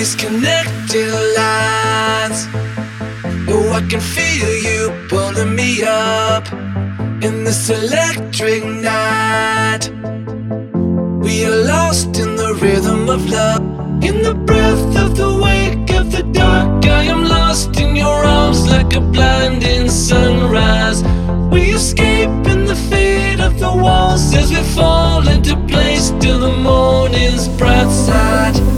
these connected lines. Oh, I can feel you pulling me up in this electric night. We are lost in the rhythm of love, in the breath of the wake of the dark. I am lost in your arms like a blinding sunrise. We escape in the fade of the walls as we fall into place till the morning's bright side.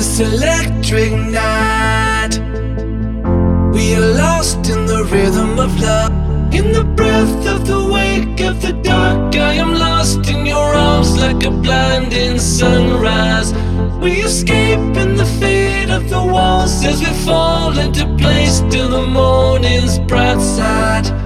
This electric night. We are lost in the rhythm of love, in the breath of the wake of the dark. I am lost in your arms like a blinding sunrise. We escape in the fade of the walls as we fall into place till the morning's bright side.